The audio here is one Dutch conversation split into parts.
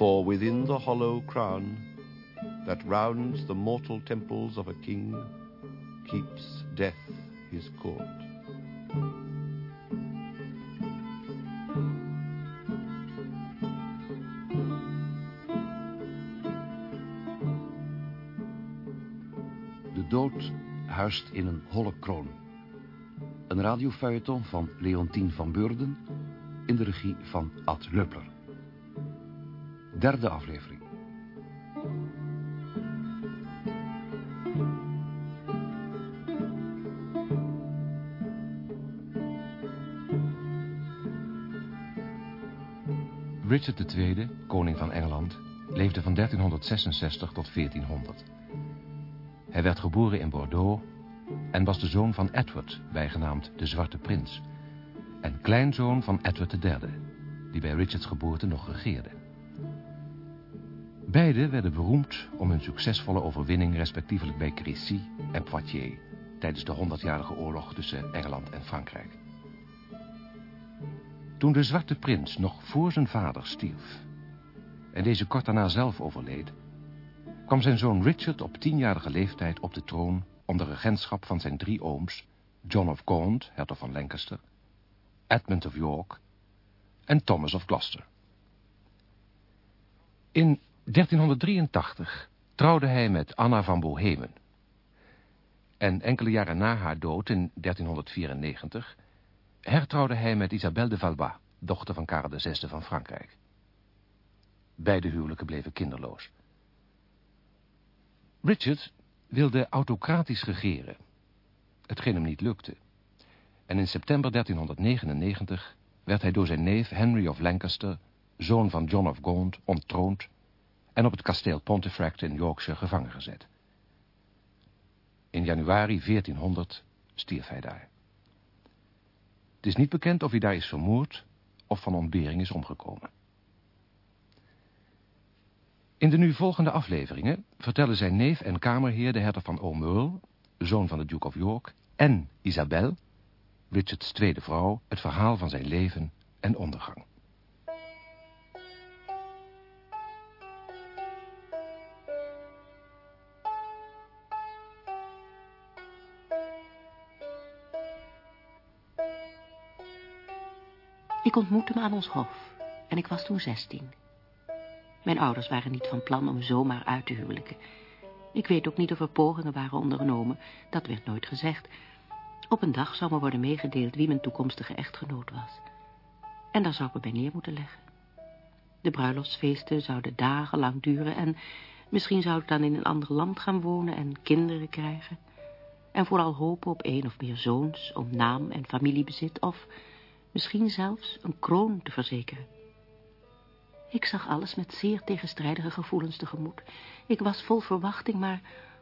For within the hollow crown that rounds the mortal temples of a king keeps death his court. De dood huist in een holle kroon. Een radiofeuilleton van Leontien van Beurden in de regie van Ad Luppler. Derde aflevering. Richard II, koning van Engeland, leefde van 1366 tot 1400. Hij werd geboren in Bordeaux en was de zoon van Edward, bijgenaamd de Zwarte Prins, en kleinzoon van Edward III, die bij Richards geboorte nog regeerde. Beiden werden beroemd om hun succesvolle overwinning respectievelijk bij Crécy en Poitiers tijdens de Honderdjarige Oorlog tussen Engeland en Frankrijk. Toen de Zwarte Prins nog voor zijn vader stierf en deze kort daarna zelf overleed, kwam zijn zoon Richard op tienjarige leeftijd op de troon onder regentschap van zijn drie ooms, John of Gaunt, hertog van Lancaster, Edmund of York en Thomas of Gloucester. In 1383 trouwde hij met Anna van Bohemen. En enkele jaren na haar dood, in 1394, hertrouwde hij met Isabelle de Valois, dochter van Karel VI van Frankrijk. Beide huwelijken bleven kinderloos. Richard wilde autocratisch regeren, hetgeen hem niet lukte. En in september 1399 werd hij door zijn neef Henry of Lancaster, zoon van John of Gaunt, onttroond en op het kasteel Pontefract in Yorkshire gevangen gezet. In januari 1400 stierf hij daar. Het is niet bekend of hij daar is vermoord of van ontbering is omgekomen. In de nu volgende afleveringen vertellen zijn neef en kamerheer de hertog van O'Meul, zoon van de Duke of York, en Isabel, Richards tweede vrouw, het verhaal van zijn leven en ondergang. Ik ontmoette hem aan ons hof en ik was toen zestien. Mijn ouders waren niet van plan om zomaar uit te huwelijken. Ik weet ook niet of er pogingen waren ondernomen, dat werd nooit gezegd. Op een dag zou me worden meegedeeld wie mijn toekomstige echtgenoot was. En daar zou ik me bij neer moeten leggen. De bruiloftsfeesten zouden dagenlang duren en misschien zou ik dan in een ander land gaan wonen en kinderen krijgen. En vooral hopen op één of meer zoons om naam en familiebezit of misschien zelfs een kroon te verzekeren. Ik zag alles met zeer tegenstrijdige gevoelens tegemoet. Ik was vol verwachting, maar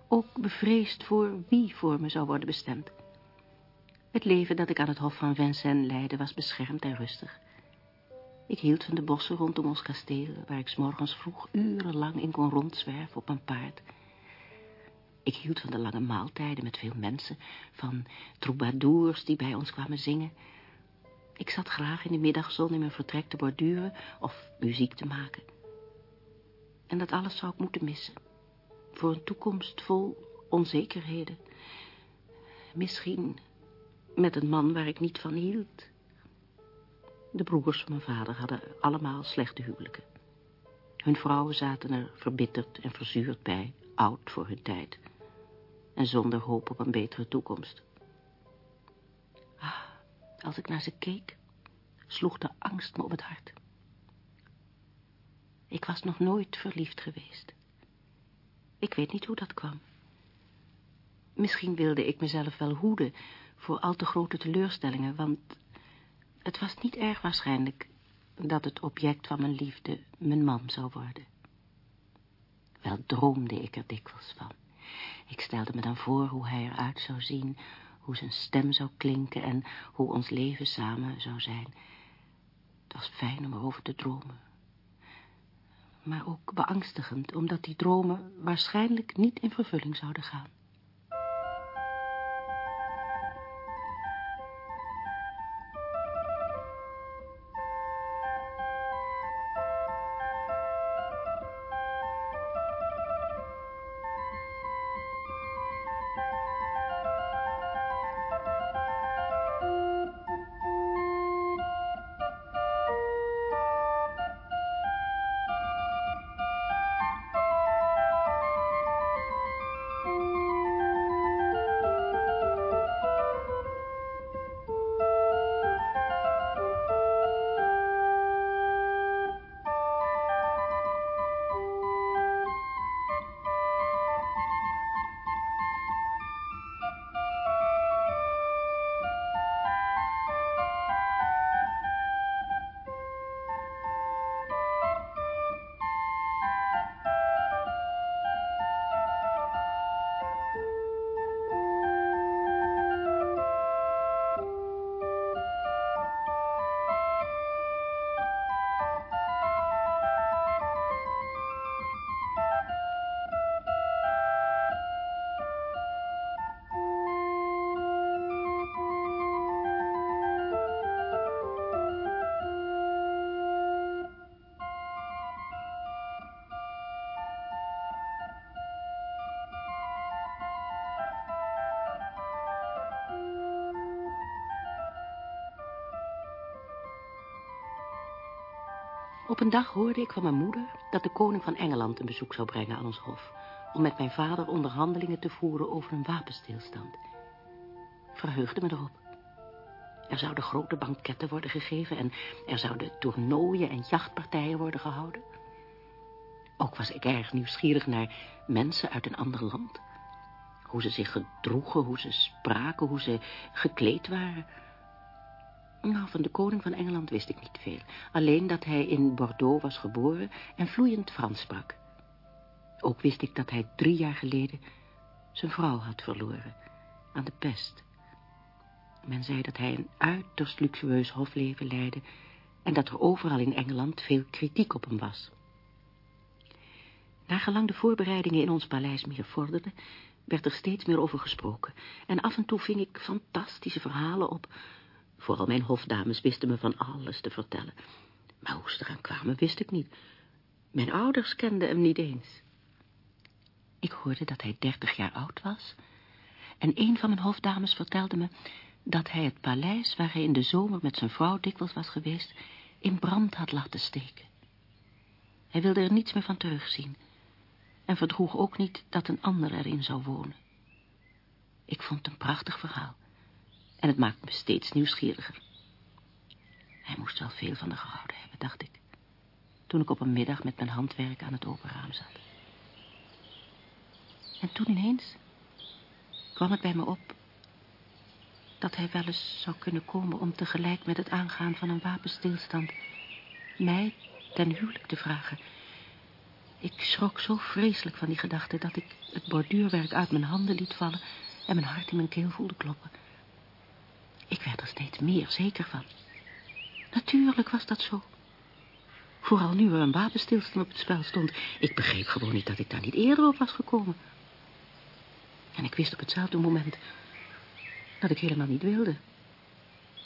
ook bevreesd voor wie voor me zou worden bestemd. Het leven dat ik aan het hof van Vincennes leidde was beschermd en rustig. Ik hield van de bossen rondom ons kasteel, waar ik s morgens vroeg urenlang in kon rondzwerven op een paard. Ik hield van de lange maaltijden met veel mensen, van troubadours die bij ons kwamen zingen ik zat graag in de middagzon in mijn vertrek te borduren of muziek te maken. En dat alles zou ik moeten missen. Voor een toekomst vol onzekerheden. Misschien met een man waar ik niet van hield. De broers van mijn vader hadden allemaal slechte huwelijken. Hun vrouwen zaten er verbitterd en verzuurd bij, oud voor hun tijd. En zonder hoop op een betere toekomst. Als ik naar ze keek, sloeg de angst me op het hart. Ik was nog nooit verliefd geweest. Ik weet niet hoe dat kwam. Misschien wilde ik mezelf wel hoeden voor al te grote teleurstellingen, want het was niet erg waarschijnlijk dat het object van mijn liefde mijn man zou worden. Wel droomde ik er dikwijls van. Ik stelde me dan voor hoe hij eruit zou zien, hoe zijn stem zou klinken en hoe ons leven samen zou zijn. Het was fijn om erover te dromen. Maar ook beangstigend, omdat die dromen waarschijnlijk niet in vervulling zouden gaan. Op een dag hoorde ik van mijn moeder dat de koning van Engeland een bezoek zou brengen aan ons hof... om met mijn vader onderhandelingen te voeren over een wapenstilstand. Ik verheugde me erop. Er zouden grote banketten worden gegeven... en er zouden toernooien en jachtpartijen worden gehouden. Ook was ik erg nieuwsgierig naar mensen uit een ander land. Hoe ze zich gedroegen, hoe ze spraken, hoe ze gekleed waren... Nou, van de koning van Engeland wist ik niet veel. Alleen dat hij in Bordeaux was geboren en vloeiend Frans sprak. Ook wist ik dat hij drie jaar geleden zijn vrouw had verloren aan de pest. Men zei dat hij een uiterst luxueus hofleven leidde... en dat er overal in Engeland veel kritiek op hem was. Nagelang de voorbereidingen in ons paleis meer vorderden... werd er steeds meer over gesproken... en af en toe ving ik fantastische verhalen op Vooral mijn hofdames wisten me van alles te vertellen. Maar hoe ze eraan kwamen, wist ik niet. Mijn ouders kenden hem niet eens. Ik hoorde dat hij dertig jaar oud was. En een van mijn hofdames vertelde me dat hij het paleis... waar hij in de zomer met zijn vrouw dikwijls was geweest... in brand had laten steken. Hij wilde er niets meer van terugzien... en verdroeg ook niet dat een ander erin zou wonen. Ik vond een prachtig verhaal... En het maakt me steeds nieuwsgieriger. Hij moest wel veel van haar gehouden hebben, dacht ik. Toen ik op een middag met mijn handwerk aan het open raam zat. En toen ineens kwam het bij me op... dat hij wel eens zou kunnen komen om tegelijk met het aangaan van een wapenstilstand... mij ten huwelijk te vragen. Ik schrok zo vreselijk van die gedachte... dat ik het borduurwerk uit mijn handen liet vallen... en mijn hart in mijn keel voelde kloppen... Ik werd er steeds meer zeker van. Natuurlijk was dat zo. Vooral nu er een wapenstilstand op het spel stond. Ik begreep gewoon niet dat ik daar niet eerder op was gekomen. En ik wist op hetzelfde moment dat ik helemaal niet wilde.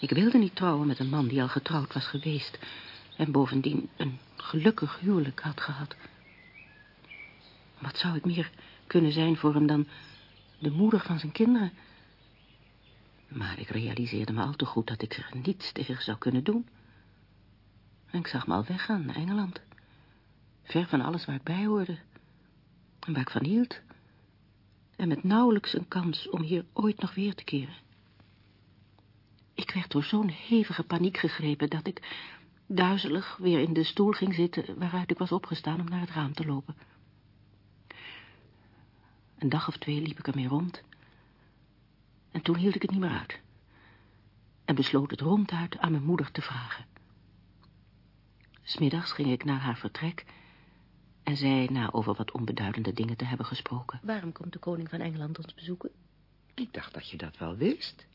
Ik wilde niet trouwen met een man die al getrouwd was geweest... en bovendien een gelukkig huwelijk had gehad. Wat zou ik meer kunnen zijn voor hem dan de moeder van zijn kinderen... Maar ik realiseerde me al te goed dat ik er niets tegen zou kunnen doen. En ik zag me al weggaan naar Engeland. Ver van alles waar ik bij hoorde. En waar ik van hield. En met nauwelijks een kans om hier ooit nog weer te keren. Ik werd door zo'n hevige paniek gegrepen dat ik duizelig weer in de stoel ging zitten waaruit ik was opgestaan om naar het raam te lopen. Een dag of twee liep ik ermee rond en toen hield ik het niet meer uit. En besloot het ronduit aan mijn moeder te vragen. Smiddags ging ik naar haar vertrek... en zei, na over wat onbeduidende dingen te hebben gesproken... Waarom komt de koning van Engeland ons bezoeken? Ik dacht dat je dat wel wist.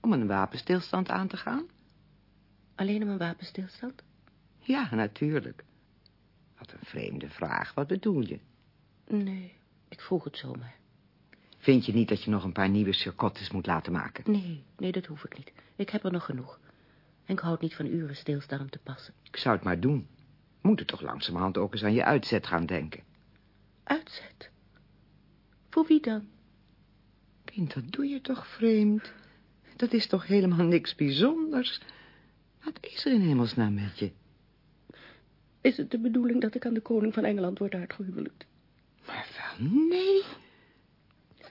Om een wapenstilstand aan te gaan. Alleen om een wapenstilstand? Ja, natuurlijk. Wat een vreemde vraag. Wat bedoel je? Nee, ik vroeg het zomaar. Vind je niet dat je nog een paar nieuwe circottes moet laten maken? Nee, nee, dat hoef ik niet. Ik heb er nog genoeg. En ik houd niet van uren stilstaan om te passen. Ik zou het maar doen. Moet er toch langzamerhand ook eens aan je uitzet gaan denken. Uitzet? Voor wie dan? Kind, dat doe je toch vreemd? Dat is toch helemaal niks bijzonders? Wat is er in hemelsnaam met je? Is het de bedoeling dat ik aan de koning van Engeland word uitgehuwelijkt? Maar wel, nee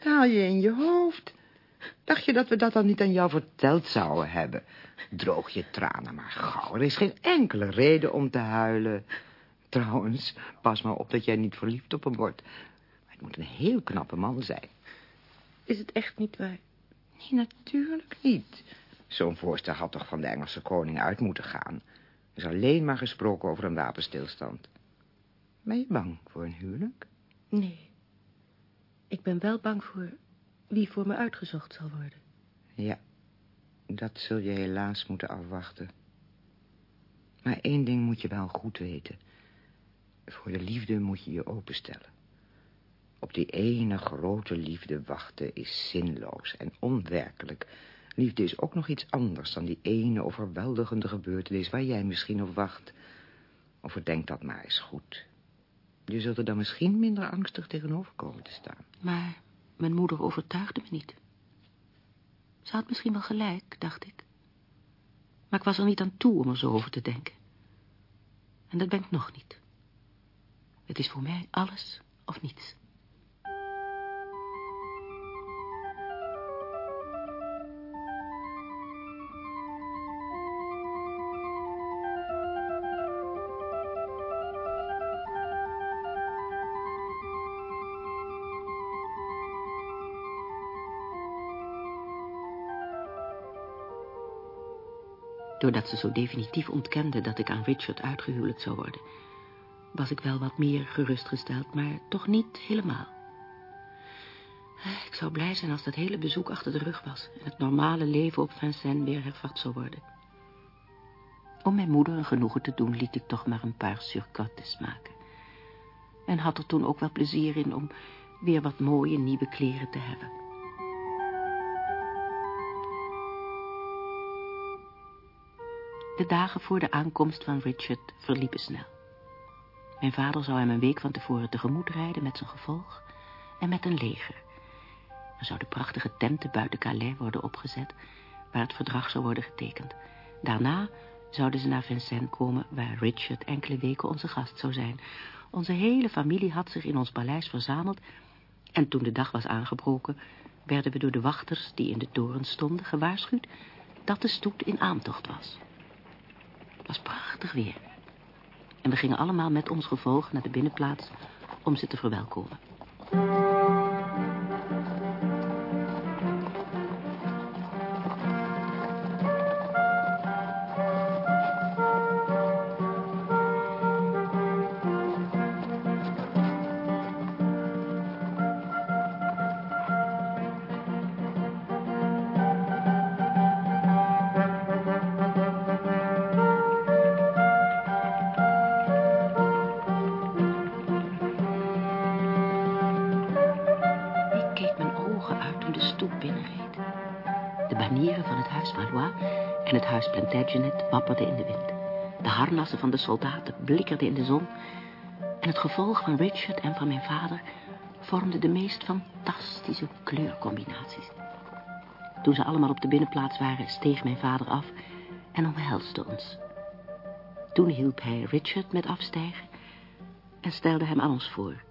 haal je in je hoofd? Dacht je dat we dat dan niet aan jou verteld zouden hebben? Droog je tranen maar gauw. Er is geen enkele reden om te huilen. Trouwens, pas maar op dat jij niet verliefd op hem wordt. Het moet een heel knappe man zijn. Is het echt niet waar? Nee, natuurlijk niet. Zo'n voorstel had toch van de Engelse koning uit moeten gaan. Er is alleen maar gesproken over een wapenstilstand. Ben je bang voor een huwelijk? Nee. Ik ben wel bang voor wie voor me uitgezocht zal worden. Ja, dat zul je helaas moeten afwachten. Maar één ding moet je wel goed weten. Voor de liefde moet je je openstellen. Op die ene grote liefde wachten is zinloos en onwerkelijk. Liefde is ook nog iets anders dan die ene overweldigende gebeurtenis... waar jij misschien op wacht. Overdenk dat maar eens goed. Je zult er dan misschien minder angstig tegenover komen te staan. Maar mijn moeder overtuigde me niet. Ze had misschien wel gelijk, dacht ik. Maar ik was er niet aan toe om er zo over te denken. En dat ben ik nog niet. Het is voor mij alles of niets. Doordat ze zo definitief ontkende dat ik aan Richard uitgehuwelijkd zou worden, was ik wel wat meer gerustgesteld, maar toch niet helemaal. Ik zou blij zijn als dat hele bezoek achter de rug was en het normale leven op Vincennes weer hervat zou worden. Om mijn moeder een genoegen te doen, liet ik toch maar een paar surcottes maken. En had er toen ook wel plezier in om weer wat mooie nieuwe kleren te hebben. De dagen voor de aankomst van Richard verliepen snel. Mijn vader zou hem een week van tevoren tegemoet rijden met zijn gevolg en met een leger. Er zouden prachtige tenten buiten Calais worden opgezet, waar het verdrag zou worden getekend. Daarna zouden ze naar Vincennes komen, waar Richard enkele weken onze gast zou zijn. Onze hele familie had zich in ons paleis verzameld en toen de dag was aangebroken, werden we door de wachters die in de toren stonden gewaarschuwd dat de stoet in aantocht was. Was prachtig weer. En we gingen allemaal met ons gevolg naar de binnenplaats om ze te verwelkomen. Plantagenet wapperde in de wind. De harnassen van de soldaten blikkerden in de zon. En het gevolg van Richard en van mijn vader vormde de meest fantastische kleurcombinaties. Toen ze allemaal op de binnenplaats waren, steeg mijn vader af en omhelsde ons. Toen hielp hij Richard met afstijgen en stelde hem aan ons voor.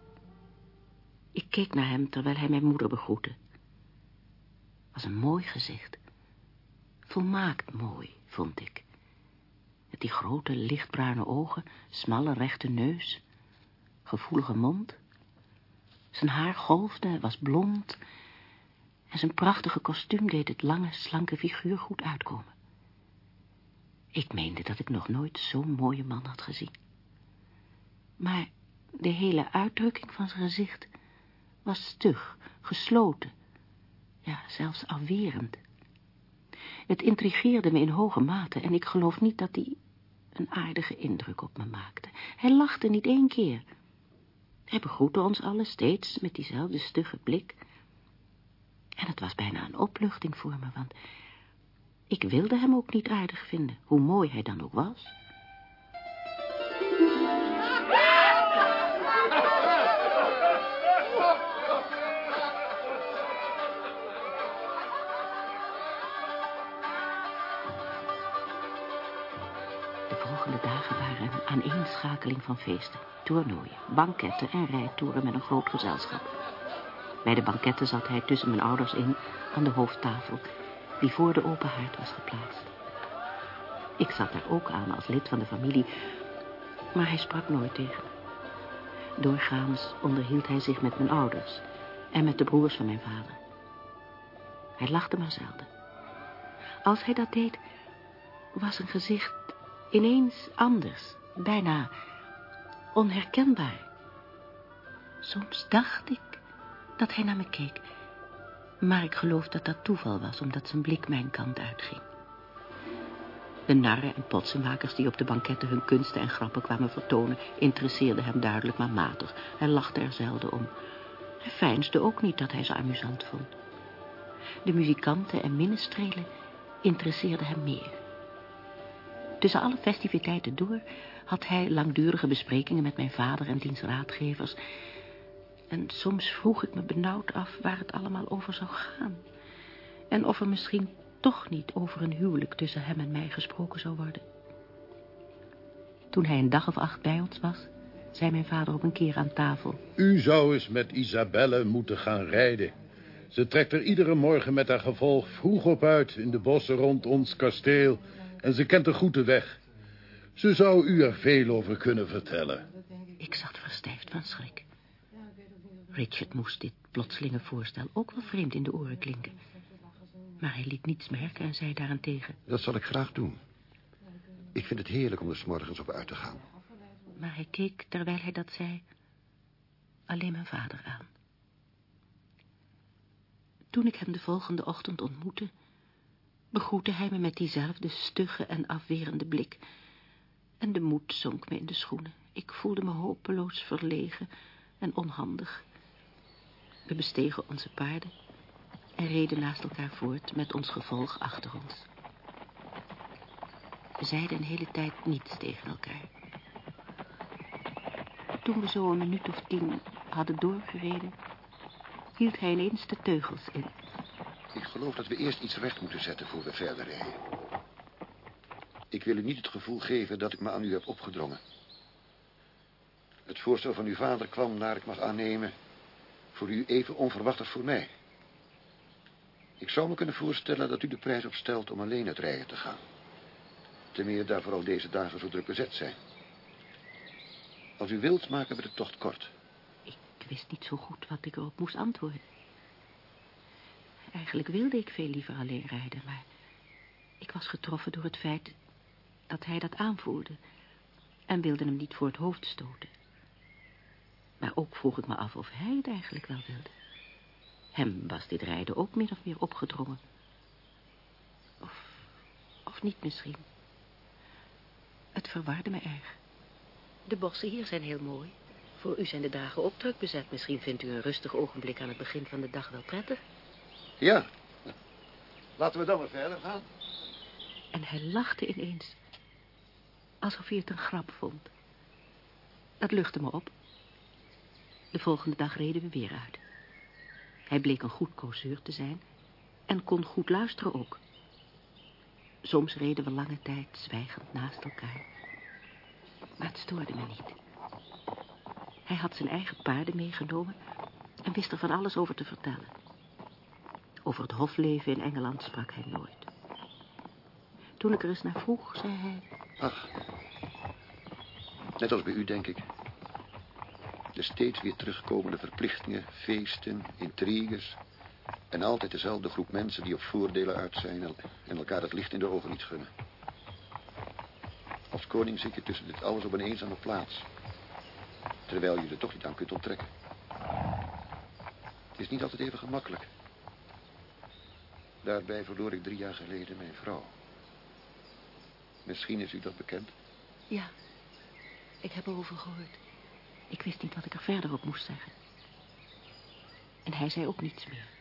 Ik keek naar hem terwijl hij mijn moeder begroette. Het was een mooi gezicht. Volmaakt mooi vond ik. Met die grote, lichtbruine ogen, smalle, rechte neus, gevoelige mond. Zijn haar golfde, was blond... en zijn prachtige kostuum deed het lange, slanke figuur goed uitkomen. Ik meende dat ik nog nooit zo'n mooie man had gezien. Maar de hele uitdrukking van zijn gezicht was stug, gesloten, ja, zelfs afwerend. Het intrigeerde me in hoge mate en ik geloof niet dat hij een aardige indruk op me maakte. Hij lachte niet één keer. Hij begroette ons allen steeds met diezelfde stugge blik. En het was bijna een opluchting voor me, want ik wilde hem ook niet aardig vinden, hoe mooi hij dan ook was. Aaneenschakeling van feesten, toernooien, banketten en rijtoeren met een groot gezelschap. Bij de banketten zat hij tussen mijn ouders in aan de hoofdtafel, die voor de open haard was geplaatst. Ik zat daar ook aan als lid van de familie, maar hij sprak nooit tegen Doorgaans onderhield hij zich met mijn ouders en met de broers van mijn vader. Hij lachte maar zelden. Als hij dat deed, was zijn gezicht ineens anders bijna onherkenbaar. Soms dacht ik dat hij naar me keek, maar ik geloof dat dat toeval was, omdat zijn blik mijn kant uitging. De narren en potsenmakers die op de banketten hun kunsten en grappen kwamen vertonen, interesseerden hem duidelijk maar matig. Hij lachte er zelden om. Hij veinsde ook niet dat hij ze amusant vond. De muzikanten en minnestrelen interesseerden hem meer. Tussen alle festiviteiten door had hij langdurige besprekingen met mijn vader en diens raadgevers. En soms vroeg ik me benauwd af waar het allemaal over zou gaan. En of er misschien toch niet over een huwelijk tussen hem en mij gesproken zou worden. Toen hij een dag of acht bij ons was, zei mijn vader op een keer aan tafel. U zou eens met Isabelle moeten gaan rijden. Ze trekt er iedere morgen met haar gevolg vroeg op uit in de bossen rond ons kasteel. En ze kent een goede weg. Ze zou u er veel over kunnen vertellen. Ik zat verstijfd van schrik. Richard moest dit plotselinge voorstel ook wel vreemd in de oren klinken. Maar hij liet niets merken en zei daarentegen... Dat zal ik graag doen. Ik vind het heerlijk om er s morgens op uit te gaan. Maar hij keek, terwijl hij dat zei, alleen mijn vader aan. Toen ik hem de volgende ochtend ontmoette, begroette hij me met diezelfde stugge en afwerende blik. En de moed zonk me in de schoenen. Ik voelde me hopeloos verlegen en onhandig. We bestegen onze paarden en reden naast elkaar voort met ons gevolg achter ons. We zeiden een hele tijd niets tegen elkaar. Toen we zo een minuut of tien hadden doorgereden, hield hij ineens de teugels in. Ik geloof dat we eerst iets recht moeten zetten voor we verder rijden. Ik wil u niet het gevoel geven dat ik me aan u heb opgedrongen. Het voorstel van uw vader kwam, naar ik mag aannemen, voor u even onverwacht als voor mij. Ik zou me kunnen voorstellen dat u de prijs opstelt om alleen het rijden te gaan. Ten meer daar vooral deze dagen zo druk bezet zijn. Als u wilt, maken we de tocht kort. Ik wist niet zo goed wat ik erop moest antwoorden. Eigenlijk wilde ik veel liever alleen rijden, maar ik was getroffen door het feit dat hij dat aanvoerde en wilde hem niet voor het hoofd stoten. Maar ook vroeg ik me af of hij het eigenlijk wel wilde. Hem was dit rijden ook min of meer opgedrongen. Of, of niet misschien. Het verwarde me erg. De bossen hier zijn heel mooi. Voor u zijn de dagen ook druk bezet. Misschien vindt u een rustig ogenblik aan het begin van de dag wel prettig. Ja. Laten we dan maar verder gaan. En hij lachte ineens. Alsof hij het een grap vond. Dat luchtte me op. De volgende dag reden we weer uit. Hij bleek een goed causeur te zijn en kon goed luisteren ook. Soms reden we lange tijd zwijgend naast elkaar. Maar het stoorde me niet. Hij had zijn eigen paarden meegenomen en wist er van alles over te vertellen. Over het hofleven in Engeland sprak hij nooit. Toen ik er eens naar vroeg, zei hij... Ach, net als bij u, denk ik. De steeds weer terugkomende verplichtingen, feesten, intriges... en altijd dezelfde groep mensen die op voordelen uit zijn... en elkaar het licht in de ogen niet gunnen. Als koning zit je tussen dit alles op een eenzame plaats. Terwijl je er toch niet aan kunt onttrekken. Het is niet altijd even gemakkelijk. Daarbij verloor ik drie jaar geleden mijn vrouw. Misschien is u dat bekend? Ja, ik heb erover gehoord. Ik wist niet wat ik er verder op moest zeggen. En hij zei ook niets meer.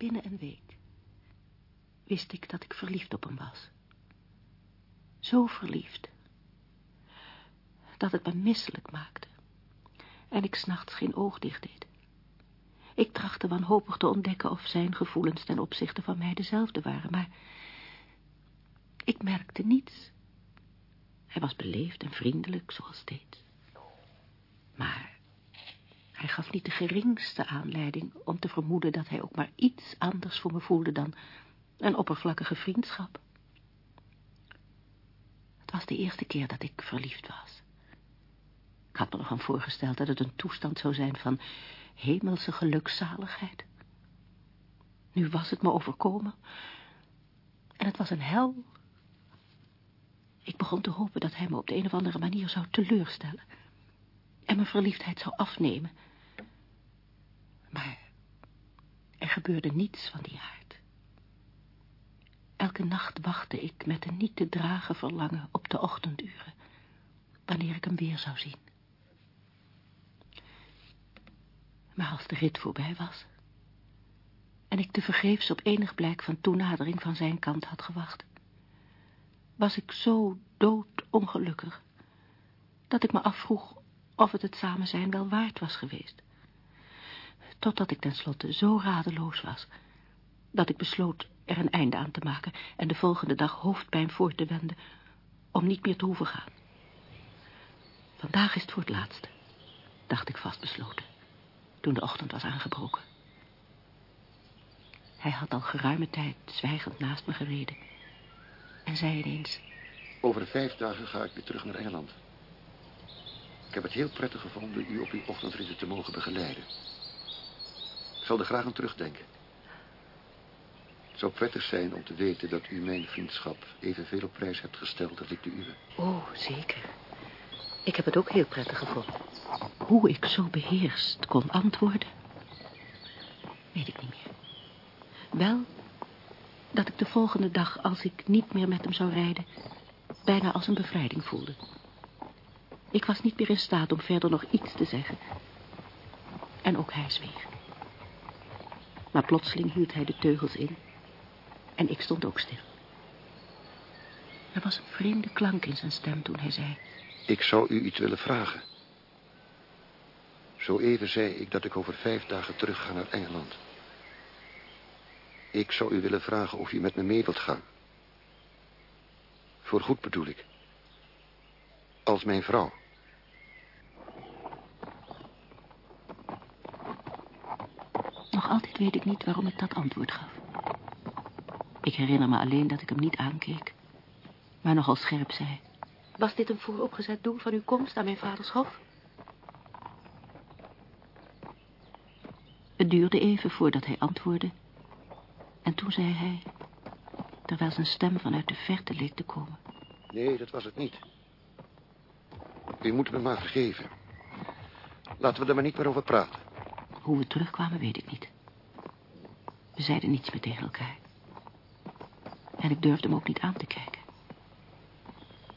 Binnen een week wist ik dat ik verliefd op hem was. Zo verliefd. Dat het me misselijk maakte. En ik s'nachts geen oog dicht deed. Ik trachtte wanhopig te ontdekken of zijn gevoelens ten opzichte van mij dezelfde waren, maar ik merkte niets. Hij was beleefd en vriendelijk, zoals steeds. Hij gaf niet de geringste aanleiding om te vermoeden dat hij ook maar iets anders voor me voelde dan een oppervlakkige vriendschap. Het was de eerste keer dat ik verliefd was. Ik had me nog aan voorgesteld dat het een toestand zou zijn van hemelse gelukzaligheid. Nu was het me overkomen. En het was een hel. Ik begon te hopen dat hij me op de een of andere manier zou teleurstellen. En mijn verliefdheid zou afnemen. Maar er gebeurde niets van die aard. Elke nacht wachtte ik met een niet te dragen verlangen op de ochtenduren, wanneer ik hem weer zou zien. Maar als de rit voorbij was en ik te vergeefs op enig blijk van toenadering van zijn kant had gewacht, was ik zo doodongelukkig dat ik me afvroeg of het het samen zijn wel waard was geweest. Totdat ik tenslotte zo radeloos was, dat ik besloot er een einde aan te maken en de volgende dag hoofdpijn voor te wenden om niet meer te hoeven gaan. Vandaag is het voor het laatste, dacht ik vastbesloten, toen de ochtend was aangebroken. Hij had al geruime tijd zwijgend naast me gereden en zei ineens... Over vijf dagen ga ik weer terug naar Engeland. Ik heb het heel prettig gevonden u op uw ochtendritten te mogen begeleiden. Zal er graag aan terugdenken. Het zou prettig zijn om te weten dat u mijn vriendschap evenveel op prijs hebt gesteld als ik de uwe. Oh, zeker. Ik heb het ook heel prettig gevonden. Hoe ik zo beheerst kon antwoorden, weet ik niet meer. Wel dat ik de volgende dag, als ik niet meer met hem zou rijden, bijna als een bevrijding voelde. Ik was niet meer in staat om verder nog iets te zeggen. En ook hij zweeg. Maar plotseling hield hij de teugels in. En ik stond ook stil. Er was een vreemde klank in zijn stem toen hij zei... Ik zou u iets willen vragen. Zo even zei ik dat ik over vijf dagen terug ga naar Engeland. Ik zou u willen vragen of u met me mee wilt gaan. Voor goed bedoel ik. Als mijn vrouw. Nog altijd weet ik niet waarom ik dat antwoord gaf. Ik herinner me alleen dat ik hem niet aankeek, maar nogal scherp zei. Was dit een vooropgezet doel van uw komst aan mijn vaders hof? Het duurde even voordat hij antwoordde. En toen zei hij, terwijl zijn stem vanuit de verte leek te komen. Nee, dat was het niet. U moet me maar vergeven. Laten we er maar niet meer over praten. Hoe we terugkwamen, weet ik niet. We zeiden niets meer tegen elkaar. En ik durfde hem ook niet aan te kijken.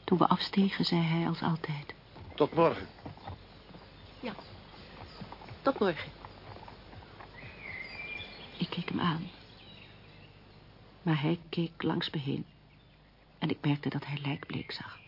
Toen we afstegen, zei hij als altijd. Tot morgen. Ja, tot morgen. Ik keek hem aan. Maar hij keek langs me heen. En ik merkte dat hij lijkbleek zag.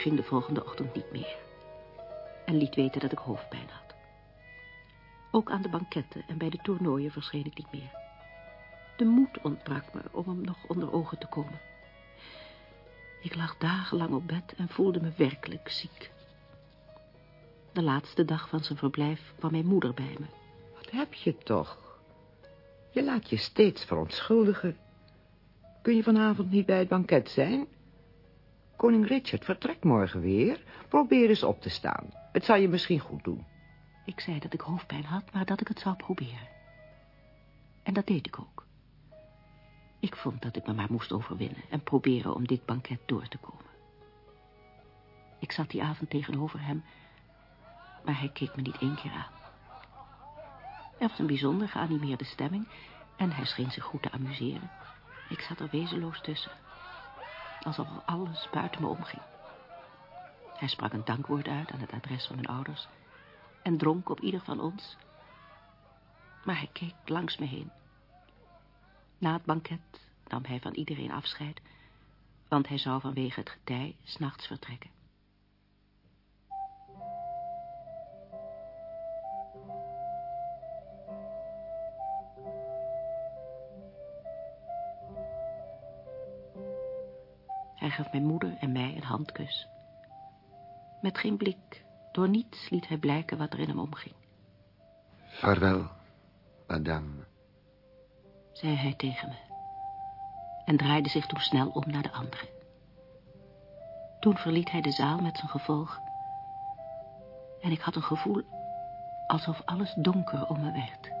Ging de volgende ochtend niet meer. En liet weten dat ik hoofdpijn had. Ook aan de banketten en bij de toernooien verscheen ik niet meer. De moed ontbrak me om hem nog onder ogen te komen. Ik lag dagenlang op bed en voelde me werkelijk ziek. De laatste dag van zijn verblijf kwam mijn moeder bij me. Wat heb je toch? Je laat je steeds verontschuldigen. Kun je vanavond niet bij het banket zijn? Koning Richard vertrekt morgen weer. Probeer eens op te staan. Het zal je misschien goed doen. Ik zei dat ik hoofdpijn had, maar dat ik het zou proberen. En dat deed ik ook. Ik vond dat ik me maar moest overwinnen en proberen om dit banket door te komen. Ik zat die avond tegenover hem, maar hij keek me niet één keer aan. Er was een bijzonder geanimeerde stemming en hij scheen zich goed te amuseren. Ik zat er wezenloos tussen alsof alles buiten me omging. Hij sprak een dankwoord uit aan het adres van mijn ouders... en dronk op ieder van ons. Maar hij keek langs me heen. Na het banket nam hij van iedereen afscheid... want hij zou vanwege het getij s'nachts vertrekken. Hij gaf mijn moeder en mij een handkus. Met geen blik, door niets liet hij blijken wat er in hem omging. Vaarwel, madame, zei hij tegen me. En draaide zich toen snel om naar de anderen. Toen verliet hij de zaal met zijn gevolg. En ik had een gevoel alsof alles donker om me werd.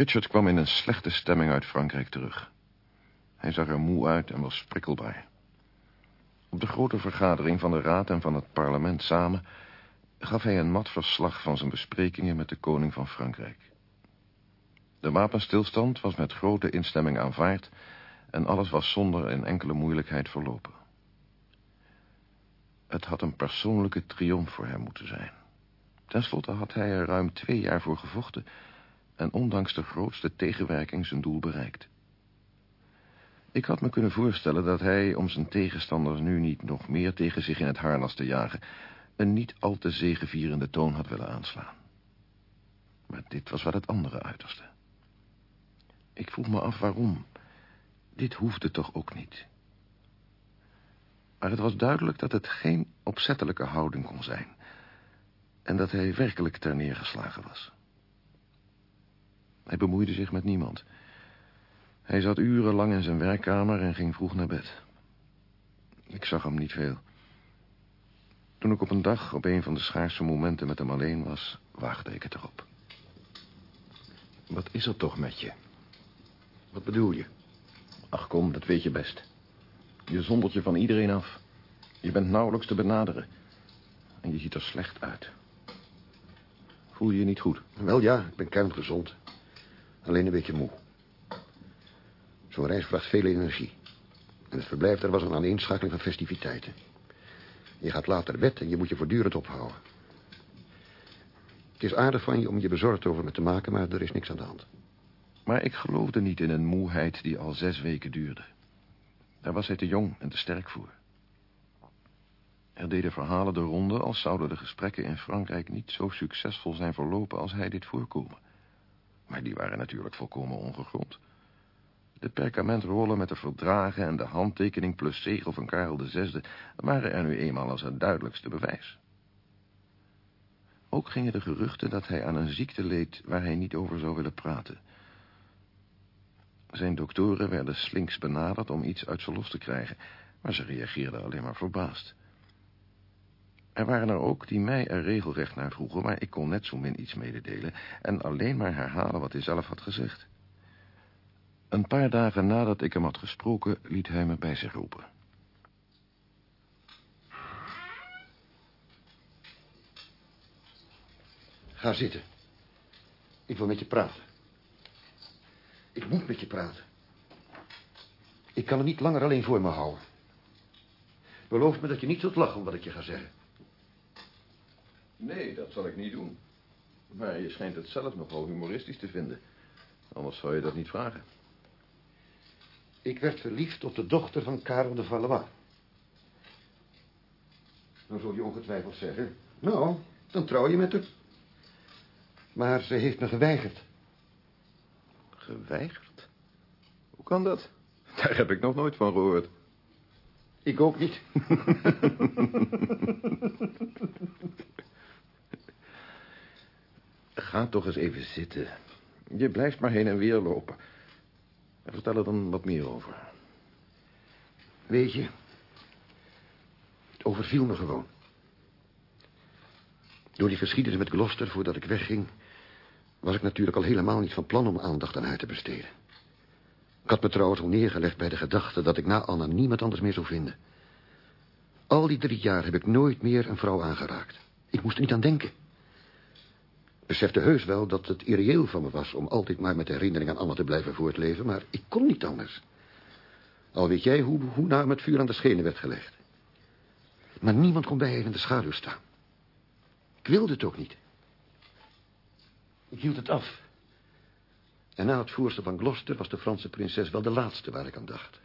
Richard kwam in een slechte stemming uit Frankrijk terug. Hij zag er moe uit en was prikkelbaar. Op de grote vergadering van de Raad en van het parlement samen... gaf hij een mat verslag van zijn besprekingen met de koning van Frankrijk. De wapenstilstand was met grote instemming aanvaard... en alles was zonder een enkele moeilijkheid verlopen. Het had een persoonlijke triomf voor hem moeten zijn. Ten slotte had hij er ruim twee jaar voor gevochten en ondanks de grootste tegenwerking zijn doel bereikt. Ik had me kunnen voorstellen dat hij, om zijn tegenstanders nu niet nog meer tegen zich in het harnas te jagen, een niet al te zegevierende toon had willen aanslaan. Maar dit was wat het andere uiterste. Ik vroeg me af waarom. Dit hoefde toch ook niet. Maar het was duidelijk dat het geen opzettelijke houding kon zijn... en dat hij werkelijk ter neergeslagen was. Hij bemoeide zich met niemand. Hij zat urenlang in zijn werkkamer en ging vroeg naar bed. Ik zag hem niet veel. Toen ik op een dag op een van de schaarse momenten met hem alleen was, waagde ik het erop. Wat is er toch met je? Wat bedoel je? Ach kom, dat weet je best. Je zondert je van iedereen af. Je bent nauwelijks te benaderen. En je ziet er slecht uit. Voel je je niet goed? Wel ja, ik ben kerngezond. Alleen een beetje moe. Zo'n reis vraagt veel energie. En het verblijf daar was een aaneenschakeling van festiviteiten. Je gaat later bed en je moet je voortdurend ophouden. Het is aardig van je om je bezorgd over me te maken, maar er is niks aan de hand. Maar ik geloofde niet in een moeheid die al zes weken duurde. Daar was hij te jong en te sterk voor. Er deden verhalen de ronde als zouden de gesprekken in Frankrijk niet zo succesvol zijn verlopen als hij dit voorkomen. Maar die waren natuurlijk volkomen ongegrond. De perkamentrollen met de verdragen en de handtekening plus zegel van Karel VI waren er nu eenmaal als het duidelijkste bewijs. Ook gingen de geruchten dat hij aan een ziekte leed waar hij niet over zou willen praten. Zijn doktoren werden slinks benaderd om iets uit zijn los te krijgen, maar ze reageerden alleen maar verbaasd. Er waren er ook die mij er regelrecht naar vroegen, maar ik kon net zo min iets mededelen en alleen maar herhalen wat hij zelf had gezegd. Een paar dagen nadat ik hem had gesproken, liet hij me bij zich roepen. Ga zitten. Ik wil met je praten. Ik moet met je praten. Ik kan het niet langer alleen voor me houden. Beloof me dat je niet zult lachen wat ik je ga zeggen. Nee, dat zal ik niet doen. Maar je schijnt het zelf nogal humoristisch te vinden. Anders zou je dat niet vragen. Ik werd verliefd op de dochter van Karel de Valois. Dan zul je ongetwijfeld zeggen... Nou, dan trouw je met haar. Maar ze heeft me geweigerd. geweigerd? Hoe kan dat? Daar heb ik nog nooit van gehoord. Ik ook niet. Ga toch eens even zitten. Je blijft maar heen en weer lopen. En vertel er dan wat meer over. Weet je, het overviel me gewoon. Door die geschiedenis met Gloucester voordat ik wegging... was ik natuurlijk al helemaal niet van plan om aandacht aan haar te besteden. Ik had me trouwens al neergelegd bij de gedachte... dat ik na Anna niemand anders meer zou vinden. Al die drie jaar heb ik nooit meer een vrouw aangeraakt. Ik moest er niet aan denken. Ik besefte heus wel dat het irreëel van me was... om altijd maar met herinnering aan Anna te blijven voortleven... maar ik kon niet anders. Al weet jij hoe, hoe naar het vuur aan de schenen werd gelegd. Maar niemand kon bij haar in de schaduw staan. Ik wilde het ook niet. Ik hield het af. En na het voorstel van Gloucester was de Franse prinses wel de laatste waar ik aan dacht.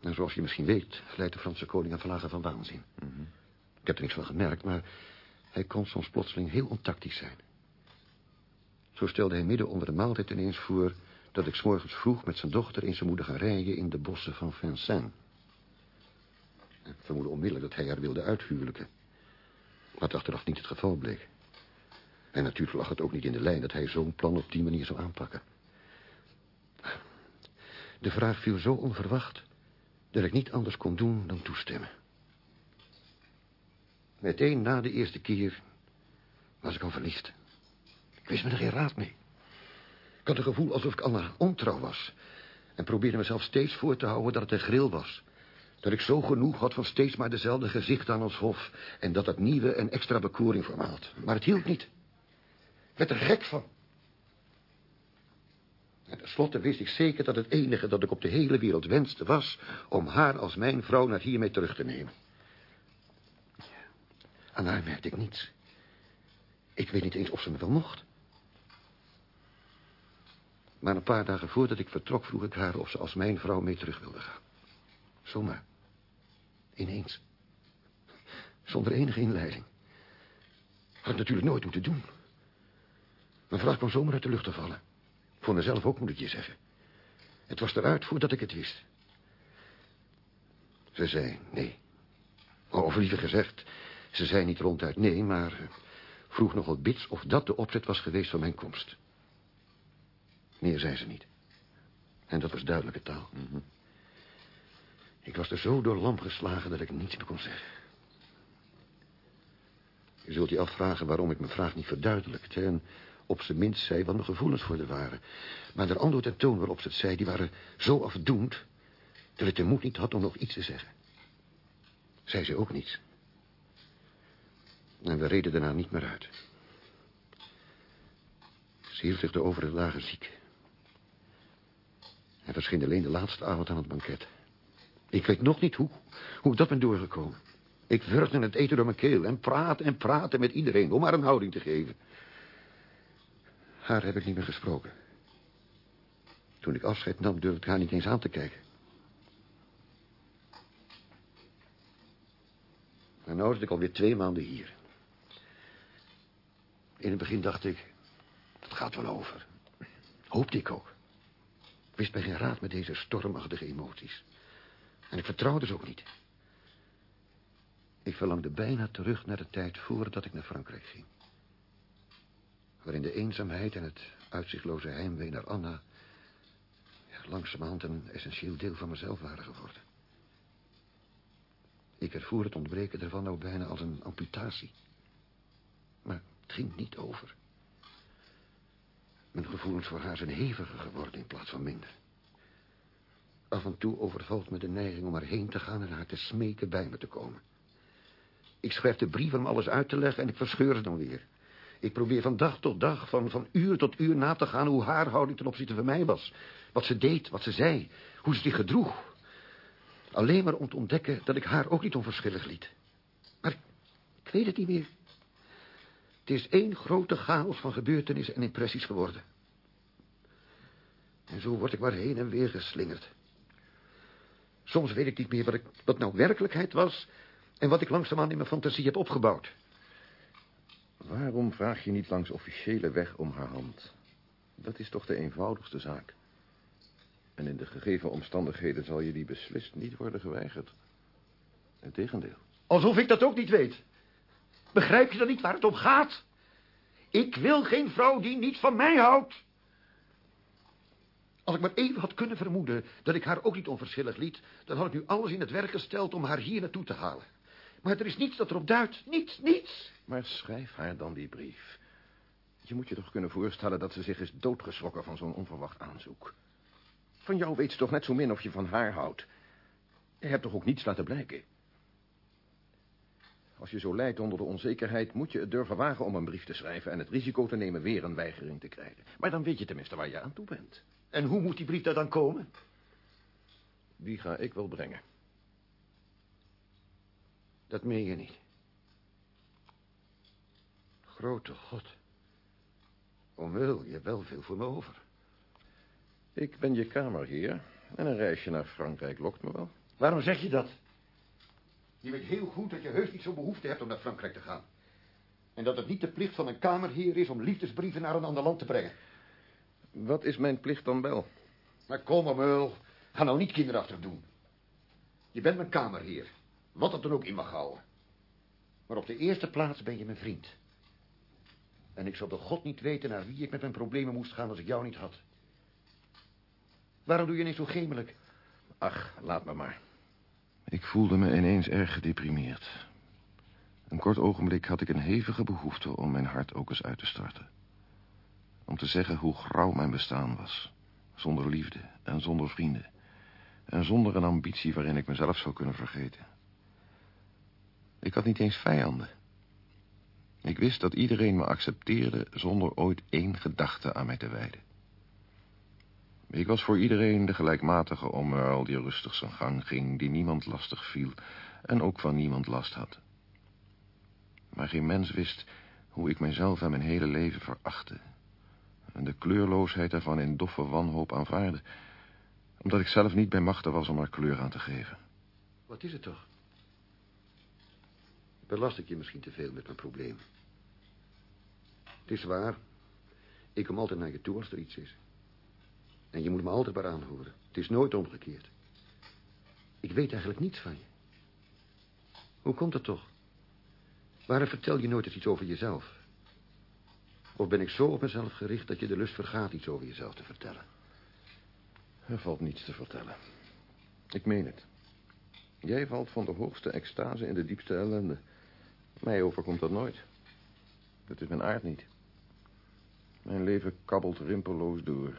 En zoals je misschien weet, leidt de Franse koning aan vlagen van waanzin. Ik heb er niks van gemerkt, maar hij kon soms plotseling heel ontactisch zijn. Zo stelde hij midden onder de maaltijd ineens voor... dat ik s morgens vroeg met zijn dochter in zijn moeder gaan rijden... in de bossen van Vincennes. Ik vermoedde onmiddellijk dat hij haar wilde uithuwelijken. Wat achteraf niet het geval bleek. En natuurlijk lag het ook niet in de lijn dat hij zo'n plan op die manier zou aanpakken. De vraag viel zo onverwacht dat ik niet anders kon doen dan toestemmen. Meteen na de eerste keer was ik al verliefd. Ik wist me er geen raad mee. Ik had het gevoel alsof ik Anna ontrouw was. En probeerde mezelf steeds voor te houden dat het een gril was. Dat ik zo genoeg had van steeds maar dezelfde gezicht aan ons hof... en dat dat nieuwe een extra bekoring voor had. Maar het hielp niet. Ik werd er gek van. En tenslotte wist ik zeker dat het enige dat ik op de hele wereld wenste was... om haar als mijn vrouw naar hiermee terug te nemen. Aan haar merkte ik niets. Ik weet niet eens of ze me wel mocht. Maar een paar dagen voordat ik vertrok vroeg ik haar of ze als mijn vrouw mee terug wilde gaan. Zomaar. Ineens. Zonder enige inleiding. Had ik natuurlijk nooit moeten doen. Mijn vraag kwam zomaar uit de lucht te vallen. Voor mezelf ook, moet ik je zeggen. Het was eruit voordat ik het wist. Ze zei nee. Of liever gezegd, ze zei niet ronduit nee, maar eh, vroeg nogal bits of dat de opzet was geweest van mijn komst. Meer zei ze niet. En dat was duidelijke taal. Ik was er zo door lamp geslagen dat ik niets meer kon zeggen. Je zult je afvragen waarom ik mijn vraag niet verduidelijkte... en op zijn minst zei wat mijn gevoelens voor de waren. Maar de antwoord en toon waarop ze het zei, die waren zo afdoend... dat ik de moed niet had om nog iets te zeggen. Zei ze ook niets. En we reden daarna niet meer uit. Ze hield zich de overige dagen ziek. En verscheen alleen de laatste avond aan het banket. Ik weet nog niet hoe, hoe ik dat ben doorgekomen. Ik wurgde het eten door mijn keel en praten en praten met iedereen... om haar een houding te geven. Haar heb ik niet meer gesproken. Toen ik afscheid nam, durfde ik haar niet eens aan te kijken. En nu zit ik alweer twee maanden hier. In het begin dacht ik, het gaat wel over. Hoopte ik ook. Wist bij geen raad met deze stormachtige emoties. En ik vertrouwde ze ook niet. Ik verlangde bijna terug naar de tijd voordat ik naar Frankrijk ging. Waarin de eenzaamheid en het uitzichtloze heimwee naar Anna... Langzamerhand een essentieel deel van mezelf waren geworden. Ik ervoer het ontbreken ervan nou bijna als een amputatie. Ging niet over. Mijn gevoelens voor haar zijn heviger geworden in plaats van minder. Af en toe overvalt me de neiging om erheen te gaan en haar te smeken bij me te komen. Ik schrijf de brieven om alles uit te leggen en ik verscheur ze dan weer. Ik probeer van dag tot dag, van, van uur tot uur na te gaan hoe haar houding ten opzichte van mij was. Wat ze deed, wat ze zei, hoe ze zich gedroeg. Alleen maar om te ontdekken dat ik haar ook niet onverschillig liet. Maar ik weet het niet meer. Het is één grote chaos van gebeurtenissen en impressies geworden. En zo word ik maar heen en weer geslingerd. Soms weet ik niet meer wat, ik, wat nou werkelijkheid was... en wat ik langzaamaan in mijn fantasie heb opgebouwd. Waarom vraag je niet langs officiële weg om haar hand? Dat is toch de eenvoudigste zaak. En in de gegeven omstandigheden zal je die beslist niet worden geweigerd. Integendeel. Alsof ik dat ook niet weet. Begrijp je dan niet waar het om gaat? Ik wil geen vrouw die niet van mij houdt. Als ik maar even had kunnen vermoeden dat ik haar ook niet onverschillig liet... dan had ik nu alles in het werk gesteld om haar hier naartoe te halen. Maar er is niets dat erop duidt. Niets, niets. Maar schrijf haar dan die brief. Je moet je toch kunnen voorstellen dat ze zich is doodgeschrokken van zo'n onverwacht aanzoek. Van jou weet ze toch net zo min of je van haar houdt. Je hebt toch ook niets laten blijken? Als je zo lijdt onder de onzekerheid, moet je het durven wagen om een brief te schrijven... en het risico te nemen weer een weigering te krijgen. Maar dan weet je tenminste waar je aan toe bent. En hoe moet die brief daar dan komen? Die ga ik wel brengen. Dat meen je niet. Grote God. Omwil, je hebt wel veel voor me over. Ik ben je kamerheer en een reisje naar Frankrijk lokt me wel. Waarom zeg je dat? Je weet heel goed dat je heus niet zo behoefte hebt om naar Frankrijk te gaan. En dat het niet de plicht van een kamerheer is om liefdesbrieven naar een ander land te brengen. Wat is mijn plicht dan wel? Maar kom, Amul. Ga nou niet kinderachtig doen. Je bent mijn kamerheer. Wat dat dan ook in mag houden. Maar op de eerste plaats ben je mijn vriend. En ik zal de God niet weten naar wie ik met mijn problemen moest gaan als ik jou niet had. Waarom doe je niet zo gemelijk? Ach, laat me maar. Ik voelde me ineens erg gedeprimeerd. Een kort ogenblik had ik een hevige behoefte om mijn hart ook eens uit te starten. Om te zeggen hoe grauw mijn bestaan was. Zonder liefde en zonder vrienden. En zonder een ambitie waarin ik mezelf zou kunnen vergeten. Ik had niet eens vijanden. Ik wist dat iedereen me accepteerde zonder ooit één gedachte aan mij te wijden. Ik was voor iedereen de gelijkmatige omruil die rustig zijn gang ging, die niemand lastig viel en ook van niemand last had. Maar geen mens wist hoe ik mijzelf en mijn hele leven verachtte. En de kleurloosheid daarvan in doffe wanhoop aanvaarde, omdat ik zelf niet bij machten was om er kleur aan te geven. Wat is het toch? Belast ik je misschien te veel met mijn probleem? Het is waar. Ik kom altijd naar je toe als er iets is. En je moet me altijd maar aanhoren. Het is nooit omgekeerd. Ik weet eigenlijk niets van je. Hoe komt het toch? Waarom vertel je nooit eens iets over jezelf? Of ben ik zo op mezelf gericht dat je de lust vergaat iets over jezelf te vertellen? Er valt niets te vertellen. Ik meen het. Jij valt van de hoogste extase in de diepste ellende. Mij overkomt dat nooit. Dat is mijn aard niet. Mijn leven kabbelt rimpelloos door.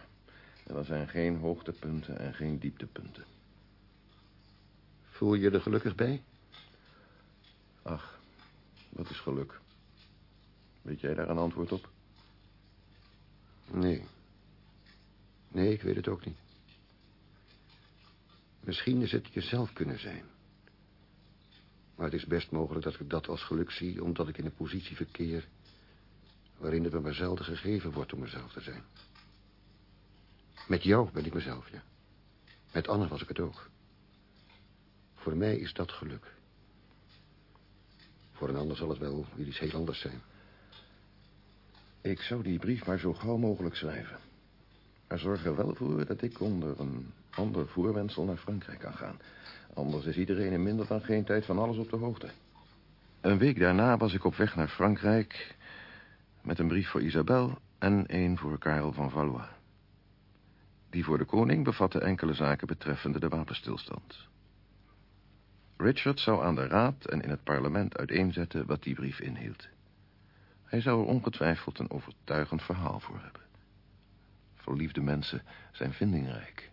En er zijn geen hoogtepunten en geen dieptepunten. Voel je er gelukkig bij? Ach, wat is geluk? Weet jij daar een antwoord op? Nee. Nee, ik weet het ook niet. Misschien is het jezelf kunnen zijn. Maar het is best mogelijk dat ik dat als geluk zie... omdat ik in een positie verkeer... waarin het me maar zelden gegeven wordt om mezelf te zijn. Met jou ben ik mezelf, ja. Met Anne was ik het ook. Voor mij is dat geluk. Voor een ander zal het wel iets heel anders zijn. Ik zou die brief maar zo gauw mogelijk schrijven. Maar zorg er wel voor dat ik onder een ander voorwensel naar Frankrijk kan gaan. Anders is iedereen in minder dan geen tijd van alles op de hoogte. Een week daarna was ik op weg naar Frankrijk... met een brief voor Isabel en een voor Karel van Valois. Die voor de koning bevatte enkele zaken betreffende de wapenstilstand. Richard zou aan de raad en in het parlement uiteenzetten wat die brief inhield. Hij zou er ongetwijfeld een overtuigend verhaal voor hebben. Verliefde mensen zijn vindingrijk.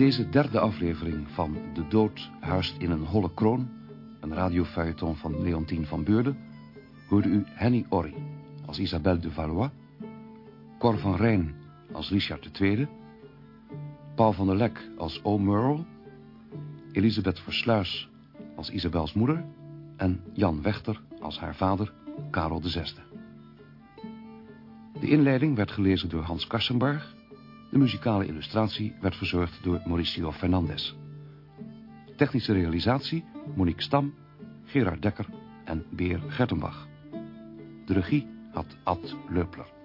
Deze derde aflevering van De Dood huist in een holle kroon... een radiofeuilleton van Leontien van Beurden... hoorde u Henny Orry als Isabelle de Valois... Cor van Rijn als Richard II... Paul van der Lek als O'Merle... Elisabeth Versluis als Isabels moeder... en Jan Wechter als haar vader, Karel VI. De inleiding werd gelezen door Hans Karsenbarg... De muzikale illustratie werd verzorgd door Mauricio Fernandez. Technische realisatie Monique Stam, Gerard Dekker en Beer Gertenbach. De regie had Ad Leupler.